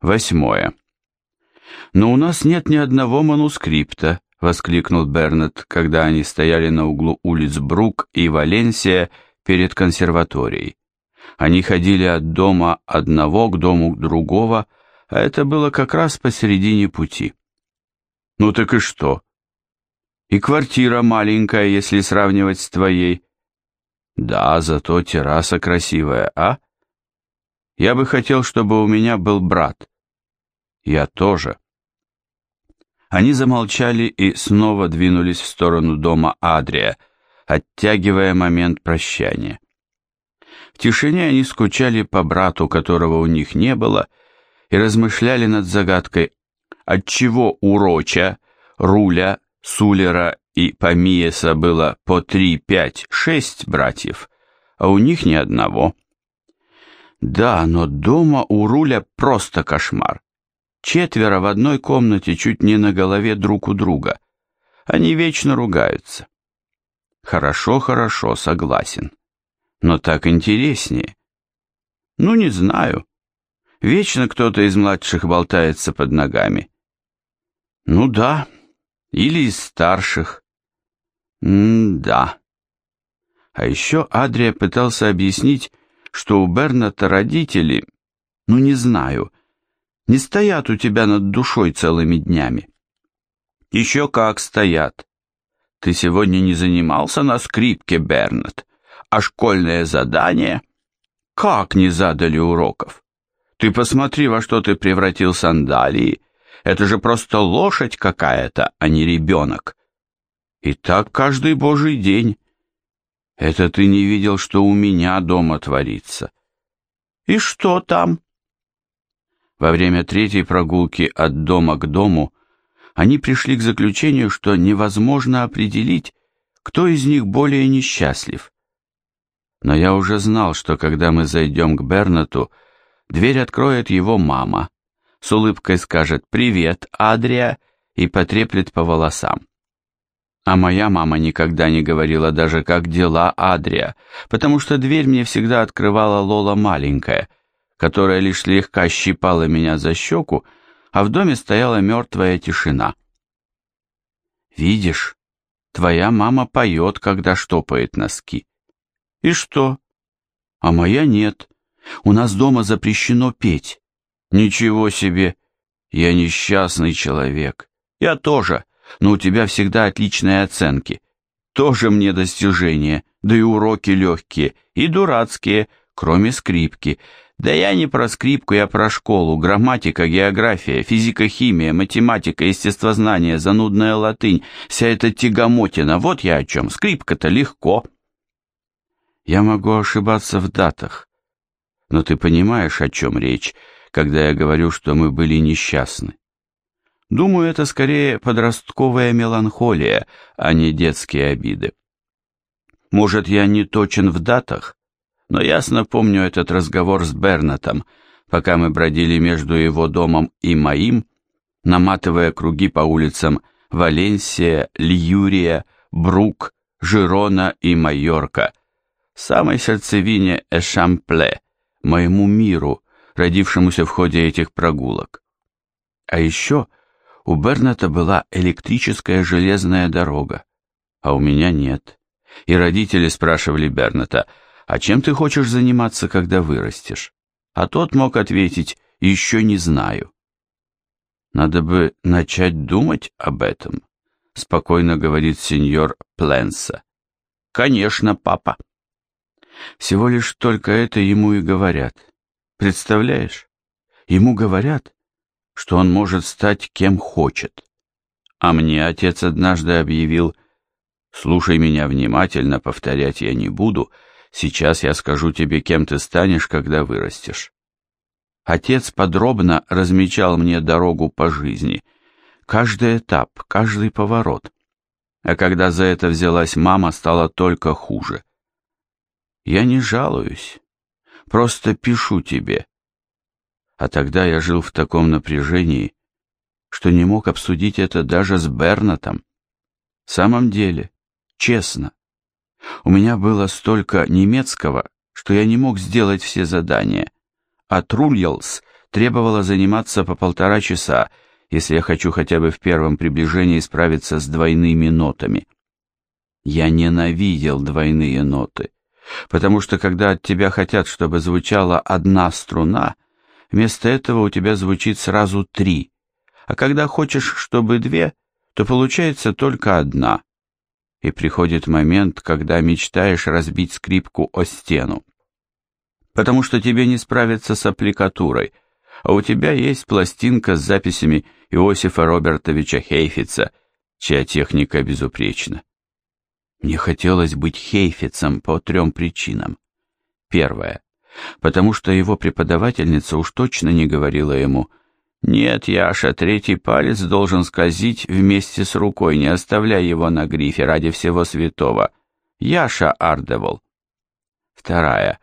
Восьмое. «Но у нас нет ни одного манускрипта», — воскликнул Бернет, когда они стояли на углу улиц Брук и Валенсия перед консерваторией. Они ходили от дома одного к дому другого, а это было как раз посередине пути. «Ну так и что?» «И квартира маленькая, если сравнивать с твоей». «Да, зато терраса красивая, а?» «Я бы хотел, чтобы у меня был брат». «Я тоже». Они замолчали и снова двинулись в сторону дома Адрия, оттягивая момент прощания. В тишине они скучали по брату, которого у них не было, и размышляли над загадкой, отчего у Роча, Руля, Сулера и Памиеса было по три, пять, шесть братьев, а у них ни одного. Да, но дома у Руля просто кошмар. Четверо в одной комнате чуть не на голове друг у друга. Они вечно ругаются. Хорошо, хорошо, согласен. Но так интереснее. Ну, не знаю. Вечно кто-то из младших болтается под ногами. Ну да, или из старших. М-да. А еще Адрия пытался объяснить, что у Берната родители, ну не знаю, не стоят у тебя над душой целыми днями. Еще как стоят. Ты сегодня не занимался на скрипке, Бернат, а школьное задание? Как не задали уроков? Ты посмотри, во что ты превратил сандалии. Это же просто лошадь какая-то, а не ребенок. И так каждый божий день. Это ты не видел, что у меня дома творится. И что там? Во время третьей прогулки от дома к дому они пришли к заключению, что невозможно определить, кто из них более несчастлив. Но я уже знал, что когда мы зайдем к Бернату, дверь откроет его мама, с улыбкой скажет «Привет, Адрия» и потреплет по волосам. А моя мама никогда не говорила даже «Как дела, Адрия», потому что дверь мне всегда открывала Лола маленькая — которая лишь слегка щипала меня за щеку, а в доме стояла мертвая тишина. «Видишь, твоя мама поет, когда штопает носки». «И что?» «А моя нет. У нас дома запрещено петь». «Ничего себе! Я несчастный человек. Я тоже, но у тебя всегда отличные оценки. Тоже мне достижения, да и уроки легкие, и дурацкие, кроме скрипки. Да я не про скрипку, я про школу, грамматика, география, физика, химия, математика, естествознание, занудная латынь, вся эта тягомотина, вот я о чем, скрипка-то легко. Я могу ошибаться в датах, но ты понимаешь, о чем речь, когда я говорю, что мы были несчастны. Думаю, это скорее подростковая меланхолия, а не детские обиды. Может, я не точен в датах, но ясно помню этот разговор с Бернатом, пока мы бродили между его домом и моим, наматывая круги по улицам Валенсия, Льюрия, Брук, Жирона и Майорка, самой сердцевине Эшампле, моему миру, родившемуся в ходе этих прогулок. А еще у Берната была электрическая железная дорога, а у меня нет. И родители спрашивали Берната, «А чем ты хочешь заниматься, когда вырастешь?» А тот мог ответить «Еще не знаю». «Надо бы начать думать об этом», — спокойно говорит сеньор Пленса. «Конечно, папа». Всего лишь только это ему и говорят. Представляешь? Ему говорят, что он может стать кем хочет. А мне отец однажды объявил, «Слушай меня внимательно, повторять я не буду», — Сейчас я скажу тебе, кем ты станешь, когда вырастешь. Отец подробно размечал мне дорогу по жизни, каждый этап, каждый поворот. А когда за это взялась мама, стало только хуже. Я не жалуюсь, просто пишу тебе. А тогда я жил в таком напряжении, что не мог обсудить это даже с Бернатом. В самом деле, честно, у меня было столько немецкого, что я не мог сделать все задания, а Трульялс требовало заниматься по полтора часа, если я хочу хотя бы в первом приближении справиться с двойными нотами. Я ненавидел двойные ноты, потому что когда от тебя хотят, чтобы звучала одна струна, вместо этого у тебя звучит сразу три, а когда хочешь, чтобы две, то получается только одна. И приходит момент, когда мечтаешь разбить скрипку о стену. Потому что тебе не справиться с аппликатурой, а у тебя есть пластинка с записями Иосифа Робертовича Хейфица, чья техника безупречна. Мне хотелось быть Хейфицем по трем причинам. Первое. Потому что его преподавательница уж точно не говорила ему «Нет, Яша, третий палец должен скользить вместе с рукой, не оставляй его на грифе ради всего святого. Яша Ардевол». Вторая.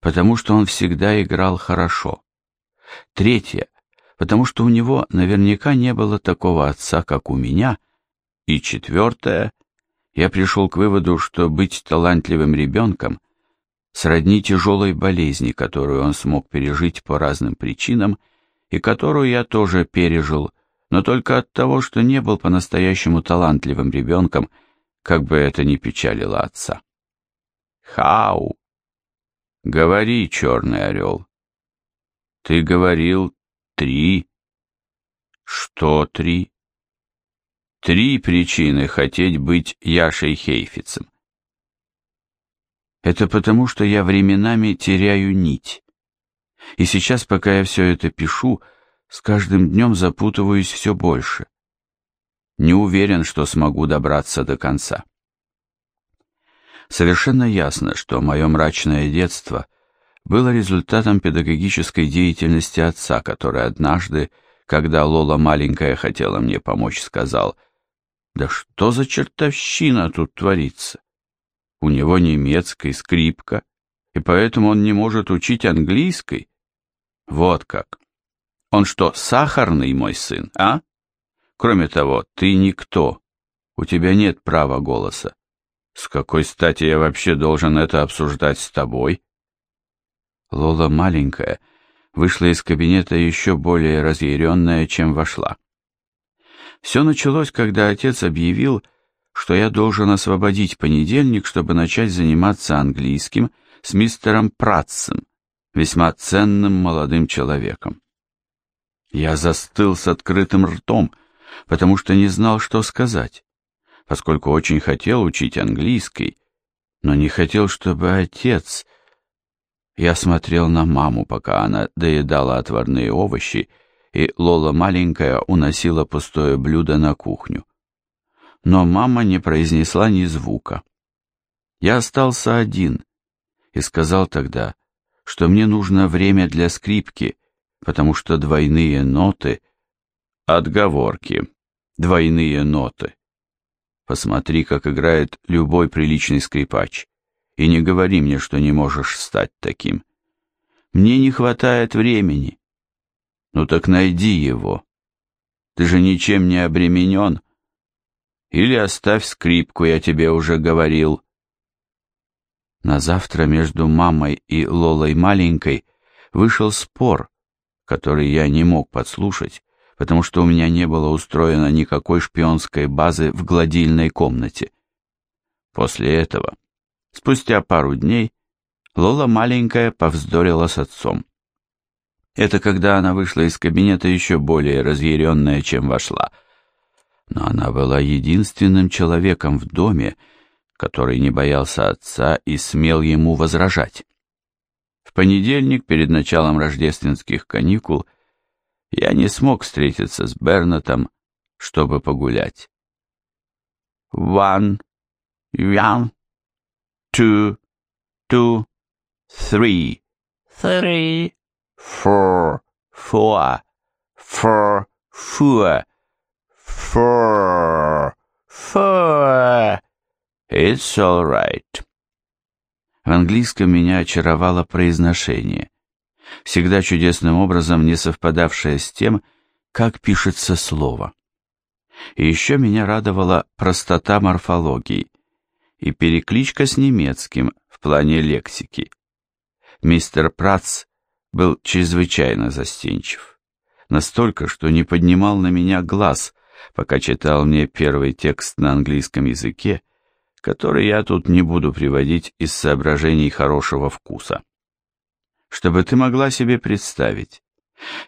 Потому что он всегда играл хорошо. Третье. Потому что у него наверняка не было такого отца, как у меня. И четвертое я пришел к выводу, что быть талантливым ребенком сродни тяжелой болезни, которую он смог пережить по разным причинам, и которую я тоже пережил, но только от того, что не был по-настоящему талантливым ребенком, как бы это ни печалило отца. Хау! Говори, черный орел. Ты говорил три. Что три? Три причины хотеть быть Яшей Хейфицем. Это потому, что я временами теряю нить. И сейчас, пока я все это пишу, с каждым днем запутываюсь все больше. Не уверен, что смогу добраться до конца. Совершенно ясно, что мое мрачное детство было результатом педагогической деятельности отца, который однажды, когда Лола маленькая хотела мне помочь, сказал – да что за чертовщина тут творится? У него немецкая скрипка, и поэтому он не может учить английской. Вот как. Он что, сахарный мой сын, а? Кроме того, ты никто. У тебя нет права голоса. С какой стати я вообще должен это обсуждать с тобой? Лола маленькая вышла из кабинета еще более разъяренная, чем вошла. Все началось, когда отец объявил, что я должен освободить понедельник, чтобы начать заниматься английским с мистером Пратцем, весьма ценным молодым человеком. Я застыл с открытым ртом, потому что не знал, что сказать, поскольку очень хотел учить английский, но не хотел, чтобы отец... Я смотрел на маму, пока она доедала отварные овощи, и Лола маленькая уносила пустое блюдо на кухню. Но мама не произнесла ни звука. Я остался один и сказал тогда, что мне нужно время для скрипки, потому что двойные ноты — отговорки, двойные ноты. Посмотри, как играет любой приличный скрипач, и не говори мне, что не можешь стать таким. Мне не хватает времени, ну так найди его. Ты же ничем не обременен. Или оставь скрипку, я тебе уже говорил. На завтра между мамой и Лолой маленькой вышел спор, который я не мог подслушать, потому что у меня не было устроено никакой шпионской базы в гладильной комнате. После этого, спустя пару дней, Лола маленькая повздорила с отцом. Это когда она вышла из кабинета еще более разъяренная, чем вошла. Но она была единственным человеком в доме, который не боялся отца и смел ему возражать. В понедельник, перед началом рождественских каникул, я не смог встретиться с Бернатом, чтобы погулять. One, one, two, two, three, three four, four, four, four, four, four. It's all right. В английском меня очаровало произношение, всегда чудесным образом не совпадавшее с тем, как пишется слово. И еще меня радовала простота морфологии и перекличка с немецким в плане лексики. Мистер Прац был чрезвычайно застенчив. Настолько, что не поднимал на меня глаз, пока читал мне первый текст на английском языке, который я тут не буду приводить из соображений хорошего вкуса. Чтобы ты могла себе представить,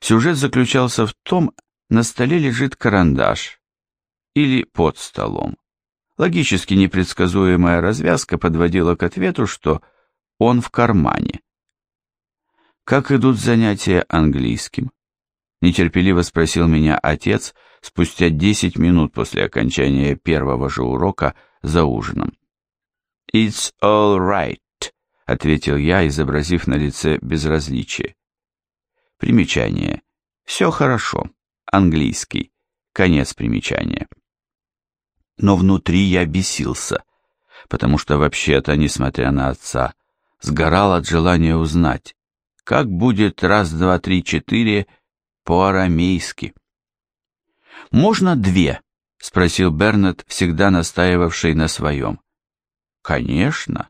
сюжет заключался в том, на столе лежит карандаш или под столом. Логически непредсказуемая развязка подводила к ответу, что он в кармане. «Как идут занятия английским?» Нетерпеливо спросил меня отец спустя десять минут после окончания первого же урока за ужином. «It's all right», — ответил я, изобразив на лице безразличие. Примечание. Все хорошо. Английский. Конец примечания. Но внутри я бесился, потому что вообще-то, несмотря на отца, сгорал от желания узнать, как будет раз, два, три, четыре по-арамейски. «Можно две?» — спросил Бернет, всегда настаивавший на своем. «Конечно».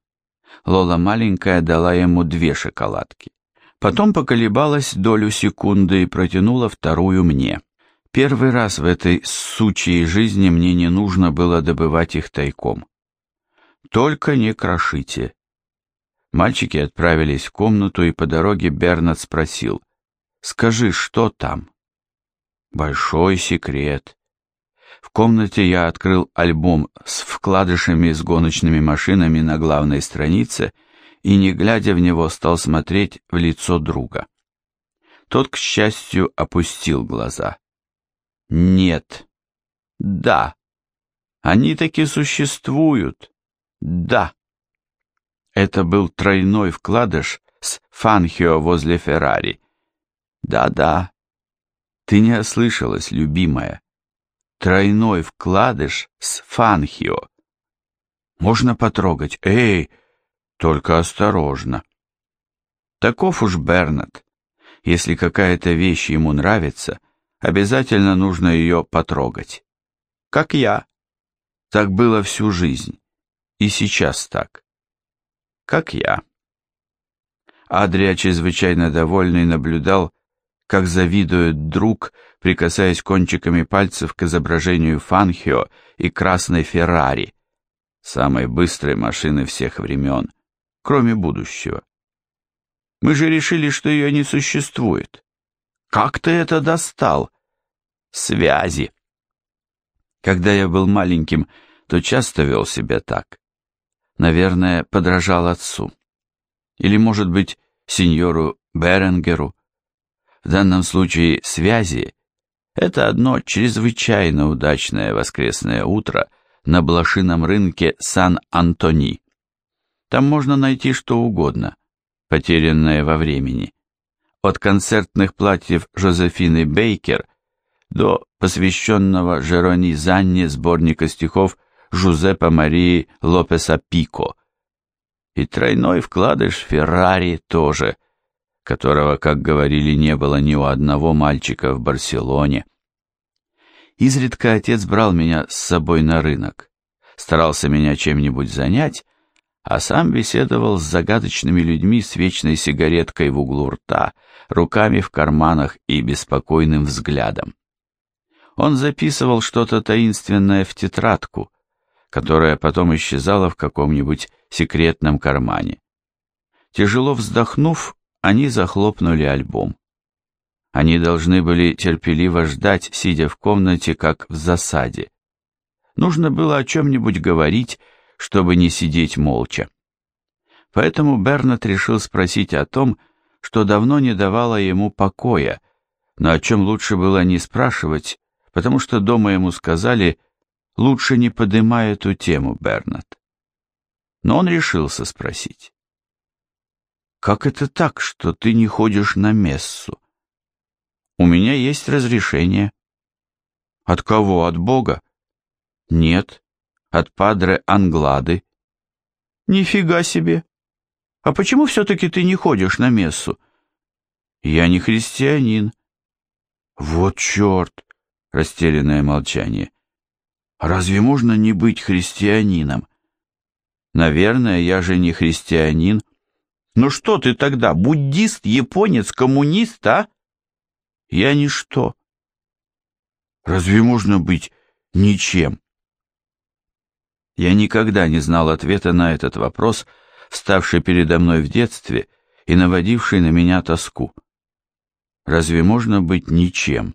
Лола маленькая дала ему две шоколадки. Потом поколебалась долю секунды и протянула вторую мне. Первый раз в этой сучьей жизни мне не нужно было добывать их тайком. «Только не крошите», Мальчики отправились в комнату, и по дороге Бернат спросил, «Скажи, что там?» «Большой секрет». В комнате я открыл альбом с вкладышами с гоночными машинами на главной странице и, не глядя в него, стал смотреть в лицо друга. Тот, к счастью, опустил глаза. «Нет». «Да». «Они таки существуют». «Да». Это был тройной вкладыш с Фанхио возле Феррари. Да-да, ты не ослышалась, любимая. Тройной вкладыш с Фанхио. Можно потрогать. Эй, только осторожно. Таков уж Бернат. Если какая-то вещь ему нравится, обязательно нужно ее потрогать. Как я. Так было всю жизнь. И сейчас так как я. Адрия, чрезвычайно довольный, наблюдал, как завидует друг, прикасаясь кончиками пальцев к изображению Фанхио и красной Феррари, самой быстрой машины всех времен, кроме будущего. Мы же решили, что ее не существует. Как ты это достал? Связи. Когда я был маленьким, то часто вел себя так. Наверное, подражал отцу. Или, может быть, сеньору Беренгеру. В данном случае связи – это одно чрезвычайно удачное воскресное утро на блошином рынке Сан-Антони. Там можно найти что угодно, потерянное во времени. От концертных платьев Жозефины Бейкер до посвященного Жерони Занне сборника стихов – Жузеппе Марии Лопеса Пико. И тройной вкладыш Феррари тоже, которого, как говорили, не было ни у одного мальчика в Барселоне. Изредка отец брал меня с собой на рынок, старался меня чем-нибудь занять, а сам беседовал с загадочными людьми с вечной сигареткой в углу рта, руками в карманах и беспокойным взглядом. Он записывал что-то таинственное в тетрадку, которая потом исчезала в каком-нибудь секретном кармане. Тяжело вздохнув, они захлопнули альбом. Они должны были терпеливо ждать, сидя в комнате, как в засаде. Нужно было о чем-нибудь говорить, чтобы не сидеть молча. Поэтому Бернат решил спросить о том, что давно не давало ему покоя, но о чем лучше было не спрашивать, потому что дома ему сказали – Лучше не подымай эту тему, Бернат. Но он решился спросить. «Как это так, что ты не ходишь на мессу?» «У меня есть разрешение». «От кого? От Бога?» «Нет, от падре Англады». «Нифига себе! А почему все-таки ты не ходишь на мессу?» «Я не христианин». «Вот черт!» — растерянное молчание. Разве можно не быть христианином? Наверное, я же не христианин. Ну что ты тогда, буддист, японец, коммунист, а? Я ничто. Разве можно быть ничем? Я никогда не знал ответа на этот вопрос, вставший передо мной в детстве и наводивший на меня тоску. Разве можно быть ничем?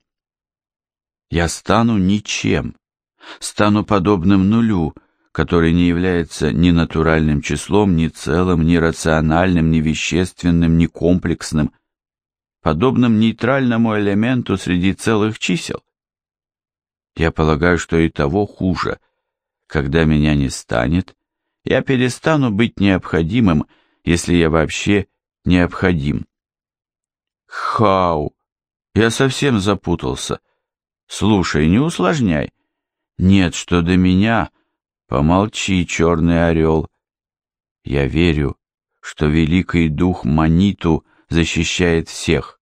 Я стану ничем, стану подобным нулю, который не является ни натуральным числом, ни целым, ни рациональным, ни вещественным, ни комплексным, подобным нейтральному элементу среди целых чисел. Я полагаю, что и того хуже. Когда меня не станет, я перестану быть необходимым, если я вообще необходим. Хау! Я совсем запутался. Слушай, не усложняй. Нет, что до меня, Помолчи, черный орел. Я верю, что великий дух Маниту защищает всех,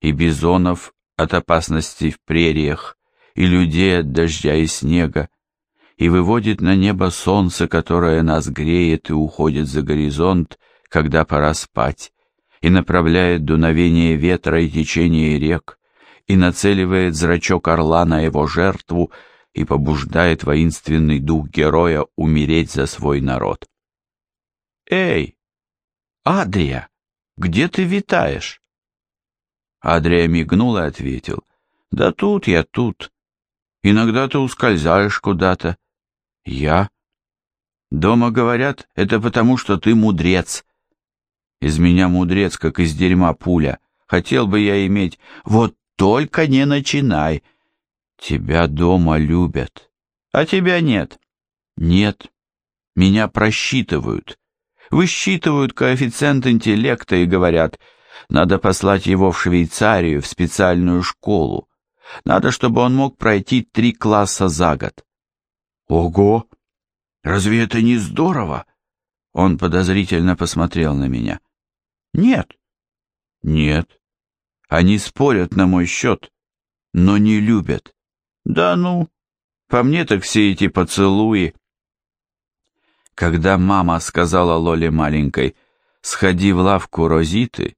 и бизонов от опасностей в прериях, и людей от дождя и снега, и выводит на небо солнце, которое нас греет и уходит за горизонт, когда пора спать, и направляет дуновение ветра и течение рек, и нацеливает зрачок орла на его жертву, и побуждает воинственный дух героя умереть за свой народ. «Эй, Адрия, где ты витаешь?» Адрия мигнул и ответил, «Да тут я тут. Иногда ты ускользаешь куда-то. Я? Дома говорят, это потому, что ты мудрец. Из меня мудрец, как из дерьма пуля. Хотел бы я иметь... Вот только не начинай!» Тебя дома любят, а тебя нет. Нет, меня просчитывают. Высчитывают коэффициент интеллекта и говорят, надо послать его в Швейцарию, в специальную школу. Надо, чтобы он мог пройти три класса за год. Ого! Разве это не здорово? Он подозрительно посмотрел на меня. Нет. Нет. Они спорят на мой счет, но не любят. Да ну, по мне так все эти поцелуи. Когда мама сказала Лоле маленькой, сходи в лавку Розиты,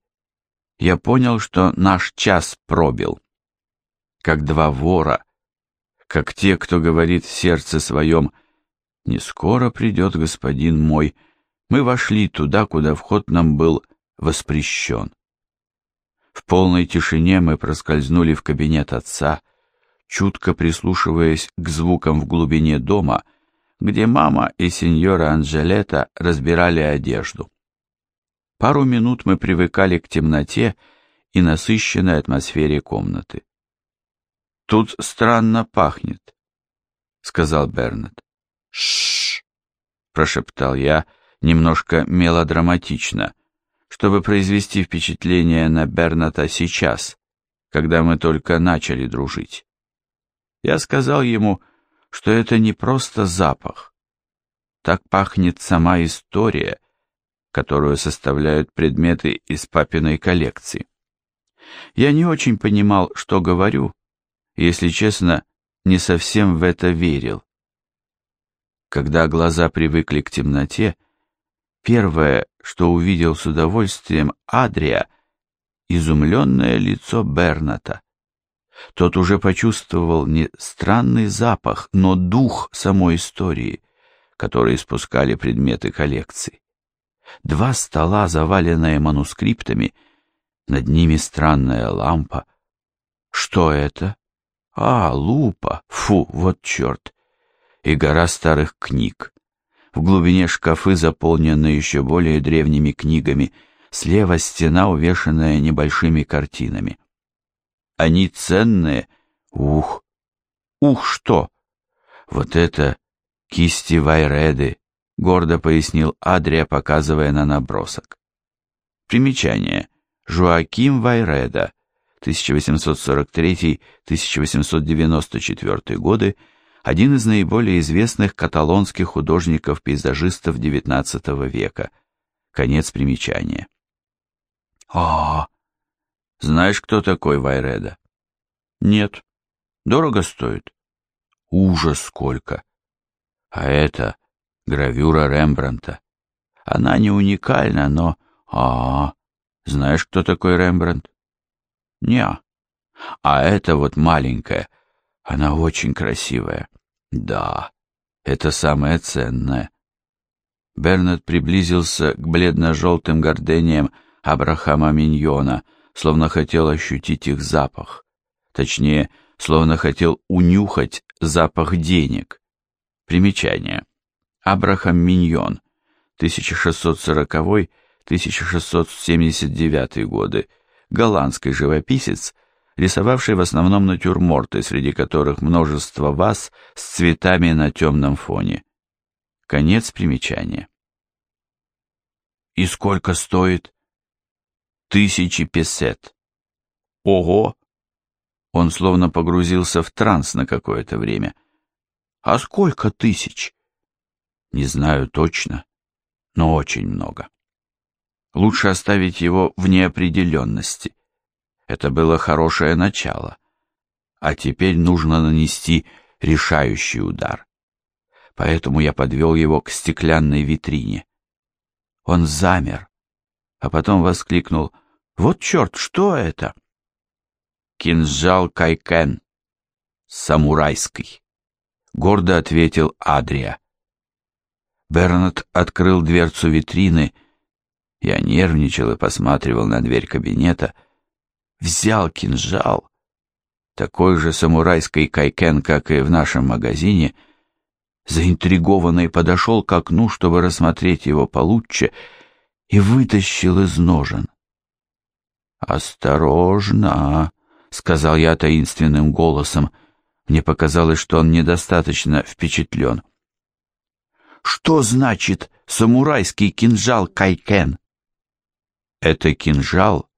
я понял, что наш час пробил. Как два вора, как те, кто говорит в сердце своем, «Не скоро придет господин мой», мы вошли туда, куда вход нам был воспрещен. В полной тишине мы проскользнули в кабинет отца, чутко прислушиваясь к звукам в глубине дома, где мама и сеньора Анжелета разбирали одежду. Пару минут мы привыкали к темноте и насыщенной атмосфере комнаты. «Тут странно пахнет», — сказал Бернет. «Ш-ш-ш», прошептал я, немножко мелодраматично, чтобы произвести впечатление на Берната сейчас, когда мы только начали дружить. Я сказал ему, что это не просто запах. Так пахнет сама история, которую составляют предметы из папиной коллекции. Я не очень понимал, что говорю, если честно, не совсем в это верил. Когда глаза привыкли к темноте, первое, что увидел с удовольствием Адрия, изумленное лицо Берната. Тот уже почувствовал не странный запах, но дух самой истории, который испускали предметы коллекции. Два стола, заваленные манускриптами, над ними странная лампа. Что это? А, лупа. Фу, вот черт. И гора старых книг. В глубине шкафы, заполненные еще более древними книгами, слева стена, увешанная небольшими картинами. Они ценные. Ух! Ух, что! Вот это кисти Вайреды, гордо пояснил Адрия, показывая на набросок. Примечание. Жуаким Вайреда, 1843-1894 годы, один из наиболее известных каталонских художников-пейзажистов XIX века. Конец примечания. «А, знаешь, кто такой Вайреда? Нет. Дорого стоит? Ужас сколько. А это гравюра Рембранта. Она не уникальна, но... А, знаешь, кто такой Рембрандт? Не. А это вот маленькая, она очень красивая. Да, это самое ценное. Бернет приблизился к бледно-желтым гордениям Абрахама Миньона, словно хотел ощутить их запах. Точнее, словно хотел унюхать запах денег. Примечание. Абрахам Миньон, 1640-1679 годы, голландский живописец, рисовавший в основном натюрморты, среди которых множество ваз с цветами на темном фоне. Конец примечания. «И сколько стоит?» «Тысячи песет». «Ого!» Он словно погрузился в транс на какое-то время. «А сколько тысяч?» «Не знаю точно, но очень много. Лучше оставить его в неопределенности». Это было хорошее начало. А теперь нужно нанести решающий удар. Поэтому я подвел его к стеклянной витрине. Он замер, а потом воскликнул «Вот черт, что это?» «Кинжал Кайкен, самурайский», — гордо ответил Адрия. Бернат открыл дверцу витрины. Я нервничал и посматривал на дверь кабинета, взял кинжал, такой же самурайский кайкен, как и в нашем магазине, заинтригованный подошел к окну, чтобы рассмотреть его получше, и вытащил из ножен. «Осторожно!» — сказал я таинственным голосом. Мне показалось, что он недостаточно впечатлен. «Что значит самурайский кинжал кайкен?» «Это кинжал,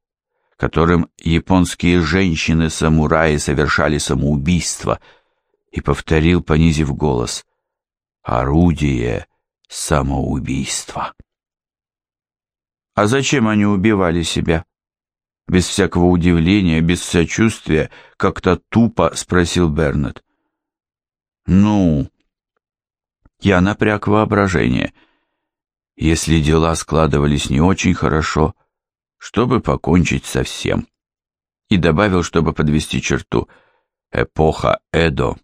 которым японские женщины-самураи совершали самоубийство, и повторил, понизив голос, «Орудие самоубийства». «А зачем они убивали себя?» Без всякого удивления, без сочувствия, как-то тупо спросил Бернет. «Ну...» Я напряг воображение. Если дела складывались не очень хорошо, чтобы покончить со всем. И добавил, чтобы подвести черту, эпоха Эдо,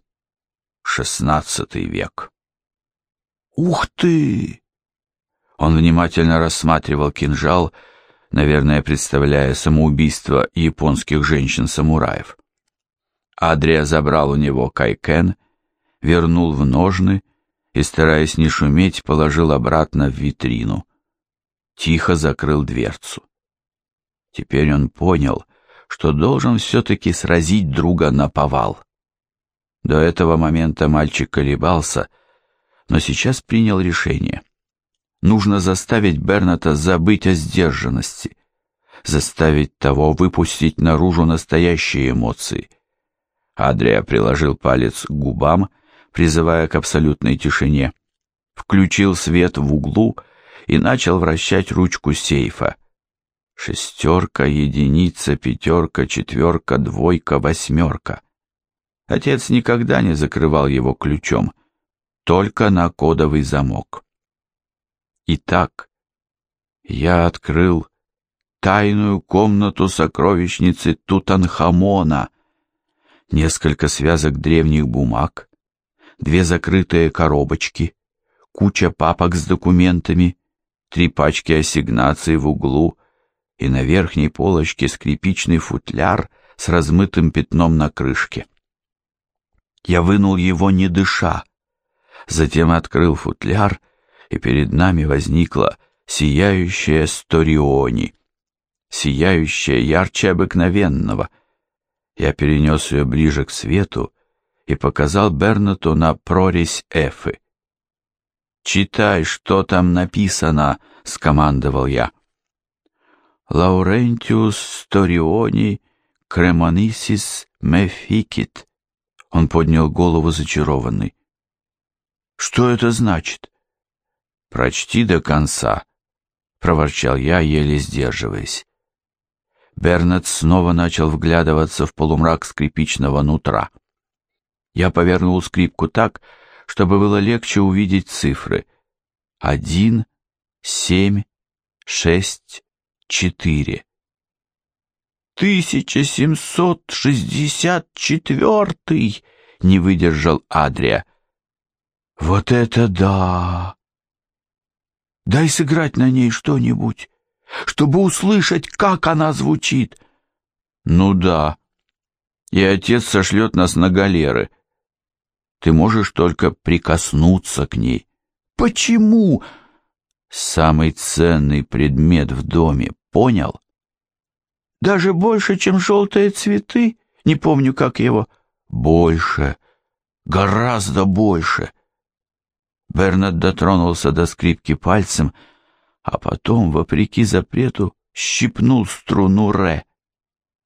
шестнадцатый век. «Ух ты!» Он внимательно рассматривал кинжал, наверное, представляя самоубийство японских женщин-самураев. Адрия забрал у него кайкен, вернул в ножны и, стараясь не шуметь, положил обратно в витрину. Тихо закрыл дверцу. Теперь он понял, что должен все-таки сразить друга на повал. До этого момента мальчик колебался, но сейчас принял решение. Нужно заставить Берната забыть о сдержанности, заставить того выпустить наружу настоящие эмоции. Адрия приложил палец к губам, призывая к абсолютной тишине, включил свет в углу и начал вращать ручку сейфа, Шестерка, единица, пятерка, четверка, двойка, восьмерка. Отец никогда не закрывал его ключом, только на кодовый замок. Итак, я открыл тайную комнату сокровищницы Тутанхамона, несколько связок древних бумаг, две закрытые коробочки, куча папок с документами, три пачки ассигнаций в углу — и на верхней полочке скрипичный футляр с размытым пятном на крышке. Я вынул его не дыша, затем открыл футляр, и перед нами возникла сияющая Сториони, сияющая ярче обыкновенного. Я перенес ее ближе к свету и показал Бернату на прорезь Эфы. «Читай, что там написано», — скомандовал я. Лаурентиус Сториони Кремонисис Мефикит. Он поднял голову зачарованный. Что это значит? Прочти до конца, проворчал я, еле сдерживаясь. Бернет снова начал вглядываться в полумрак скрипичного нутра. Я повернул скрипку так, чтобы было легче увидеть цифры. Один, семь, шесть, четыре. «Тысяча семьсот шестьдесят четвертый!» — не выдержал Адрия. «Вот это да! Дай сыграть на ней что-нибудь, чтобы услышать, как она звучит». «Ну да, и отец сошлет нас на галеры. Ты можешь только прикоснуться к ней». «Почему?» «Самый ценный предмет в доме, понял?» Даже больше, чем желтые цветы? Не помню, как его. Больше. Гораздо больше. Бернард дотронулся до скрипки пальцем, а потом, вопреки запрету, щипнул струну Ре.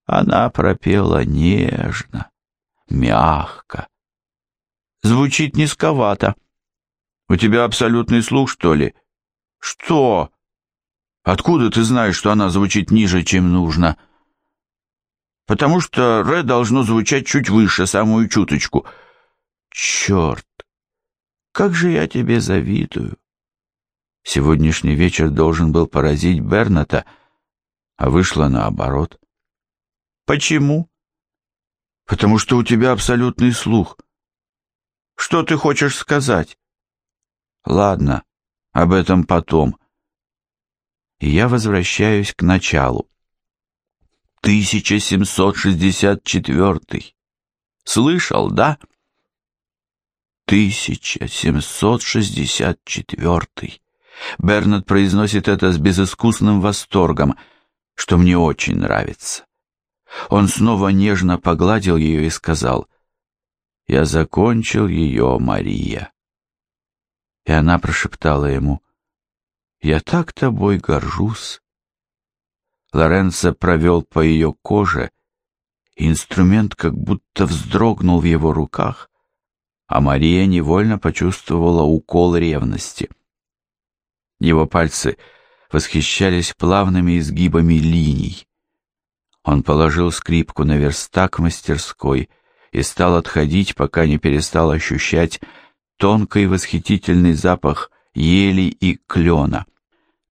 Она пропела нежно, мягко. Звучит низковато. У тебя абсолютный слух, что ли? Что? Откуда ты знаешь, что она звучит ниже, чем нужно? потому что «ре» должно звучать чуть выше, самую чуточку. Черт! Как же я тебе завидую! Сегодняшний вечер должен был поразить Берната, а вышло наоборот. Почему? Потому что у тебя абсолютный слух. Что ты хочешь сказать? Ладно, об этом потом. И я возвращаюсь к началу. 1764. Слышал, да? 1764. Бернард произносит это с безыскусным восторгом, что мне очень нравится. Он снова нежно погладил ее и сказал, «Я закончил ее, Мария». И она прошептала ему, «Я так тобой горжусь». Лоренцо провел по ее коже, инструмент как будто вздрогнул в его руках, а Мария невольно почувствовала укол ревности. Его пальцы восхищались плавными изгибами линий. Он положил скрипку на верстак мастерской и стал отходить, пока не перестал ощущать тонкий восхитительный запах ели и клена —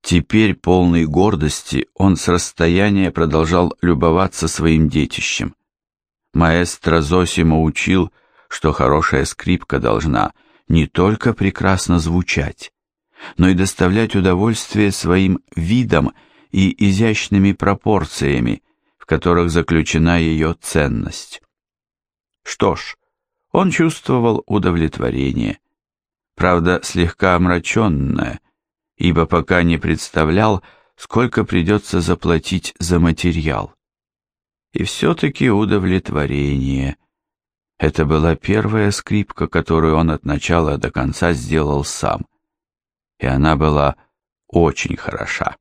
Теперь, полный гордости, он с расстояния продолжал любоваться своим детищем. Маэстро Зосимо учил, что хорошая скрипка должна не только прекрасно звучать, но и доставлять удовольствие своим видом и изящными пропорциями, в которых заключена ее ценность. Что ж, он чувствовал удовлетворение, правда, слегка омраченное, ибо пока не представлял, сколько придется заплатить за материал. И все-таки удовлетворение. Это была первая скрипка, которую он от начала до конца сделал сам. И она была очень хороша.